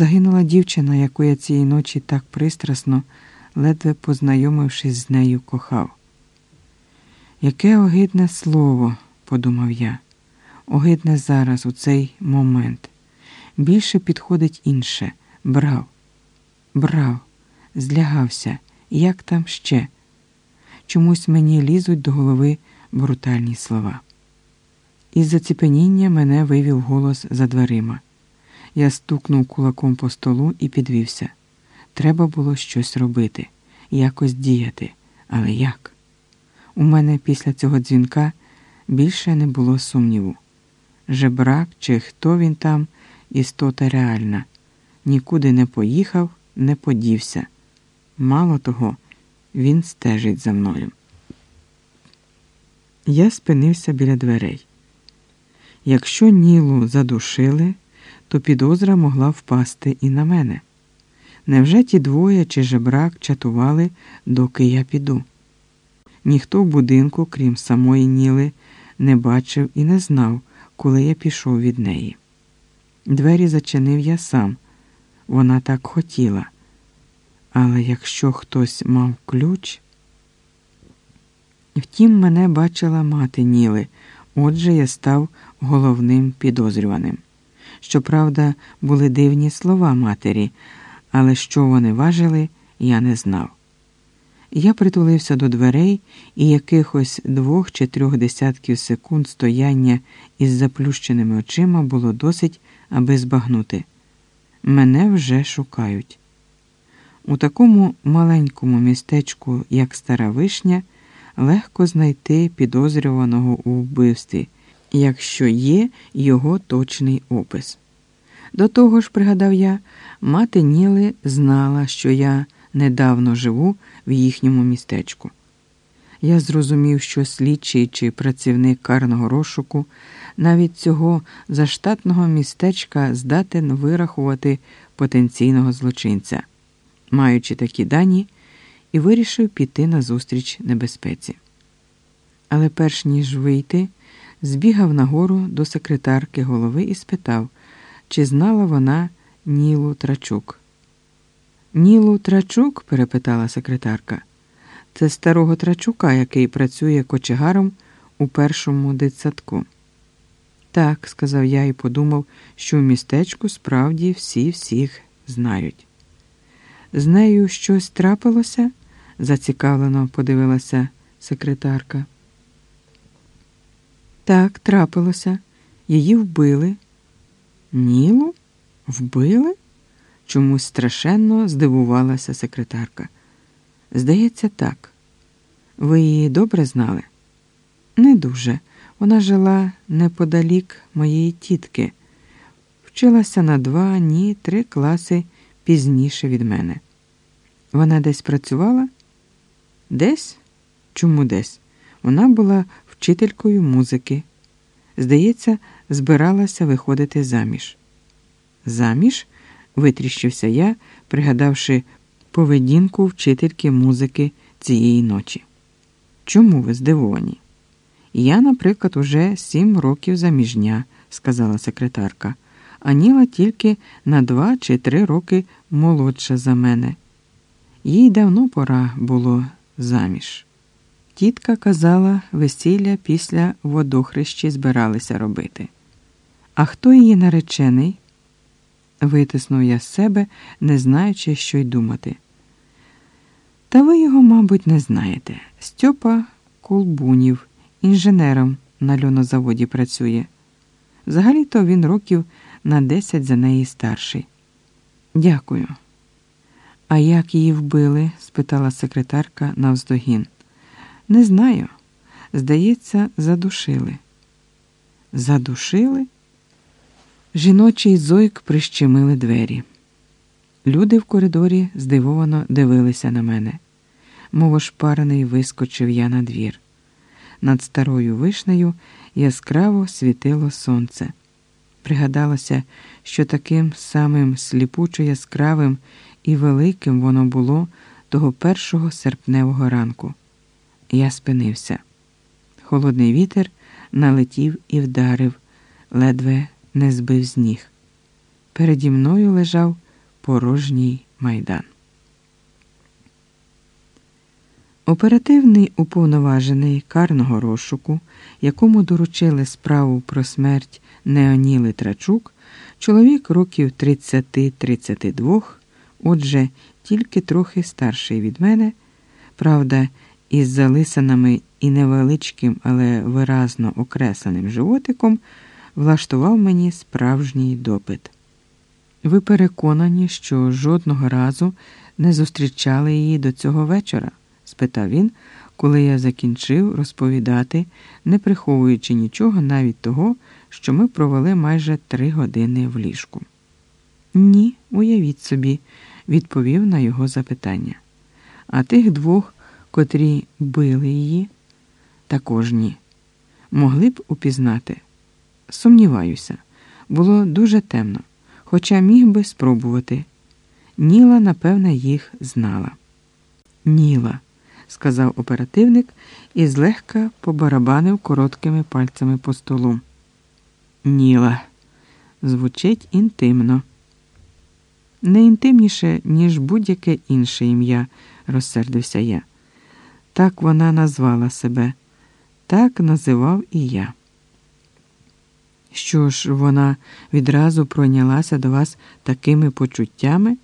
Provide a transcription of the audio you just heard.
загинула дівчина, яку я цієї ночі так пристрасно, ледве познайомившись з нею, кохав. Яке огидне слово, подумав я, огидне зараз, у цей момент. Більше підходить інше брав, брав, злягався, як там ще. Чомусь мені лізуть до голови брутальні слова. Із заціпеніння мене вивів голос за дверима. Я стукнув кулаком по столу і підвівся. Треба було щось робити, якось діяти. Але як? У мене після цього дзвінка більше не було сумніву. Жебрак чи хто він там, істота реальна, нікуди не поїхав, не подівся. Мало того, він стежить за мною. Я спинився біля дверей. Якщо Нілу задушили, то підозра могла впасти і на мене. Невже ті двоє чи жебрак чатували, доки я піду? Ніхто в будинку, крім самої Ніли, не бачив і не знав, коли я пішов від неї. Двері зачинив я сам, вона так хотіла. Але якщо хтось мав ключ. Втім, мене бачила мати Ніли, отже, я став головним підозрюваним. Щоправда, були дивні слова матері, але що вони важили, я не знав. Я притулився до дверей і якихось двох чи трьох десятків секунд стояння із заплющеними очима було досить, аби збагнути. Мене вже шукають. У такому маленькому містечку, як Стара Вишня, легко знайти підозрюваного у вбивстві, якщо є його точний опис. До того ж, пригадав я, мати Ніли знала, що я недавно живу в їхньому містечку. Я зрозумів, що слідчий чи працівник карного розшуку навіть цього заштатного містечка здатен вирахувати потенційного злочинця, маючи такі дані, і вирішив піти назустріч небезпеці. Але перш ніж вийти, збігав нагору до секретарки голови і спитав, чи знала вона Нілу Трачук. Нілу Трачук? перепитала секретарка. Це старого Трачука, який працює кочегаром у першому дитсадку. Так, сказав я і подумав, що в містечку справді всі всіх знають. З нею щось трапилося? зацікавлено подивилася секретарка. Так, трапилося. Її вбили. Нілу? Вбили? Чомусь страшенно здивувалася секретарка. Здається, так. Ви її добре знали? Не дуже. Вона жила неподалік моєї тітки, вчилася на два, ні, три класи пізніше від мене. Вона десь працювала? Десь? Чому десь? Вона була вчителькою музики. Здається, збиралася виходити заміж. Заміж? витріщився я, пригадавши поведінку вчительки музики цієї ночі. Чому ви здивовані? Я, наприклад, уже сім років заміжня, сказала секретарка, а Ніла тільки на два чи три роки молодша за мене. Їй давно пора було заміж. Тітка казала, весілля після водохрещі збиралися робити. А хто її наречений? Витиснув я з себе, не знаючи, що й думати. Та ви його, мабуть, не знаєте. Стьопа Колбунів, інженером на льонозаводі працює. Взагалі-то він років на десять за неї старший. Дякую. А як її вбили? спитала секретарка навздогін. Не знаю. Здається, задушили. Задушили? Жіночий зойк прищемили двері. Люди в коридорі здивовано дивилися на мене. Мов ошпарений вискочив я на двір. Над старою вишнею яскраво світило сонце. Пригадалося, що таким самим сліпучо яскравим і великим воно було того першого серпневого ранку. Я спинився. Холодний вітер налетів і вдарив, ледве не збив з ніг. Переді мною лежав порожній майдан. Оперативний уповноважений карного розшуку, якому доручили справу про смерть Неоніли Трачук, чоловік років 30-32, отже, тільки трохи старший від мене, правда, із залисаними і невеличким, але виразно окресленим животиком, влаштував мені справжній допит. Ви переконані, що жодного разу не зустрічали її до цього вечора? спитав він, коли я закінчив розповідати, не приховуючи нічого навіть того, що ми провели майже три години в ліжку. Ні, уявіть собі, відповів на його запитання. А тих двох, котрі били її, також ні. Могли б упізнати. Сумніваюся, було дуже темно, хоча міг би спробувати. Ніла, напевне, їх знала. Ніла сказав оперативник і злегка побарабанив короткими пальцями по столу. Ніла. Звучить інтимно. Не інтимніше, ніж будь-яке інше ім'я, розсердився я. Так вона назвала себе, так називав і я. Що ж, вона відразу пройнялася до вас такими почуттями?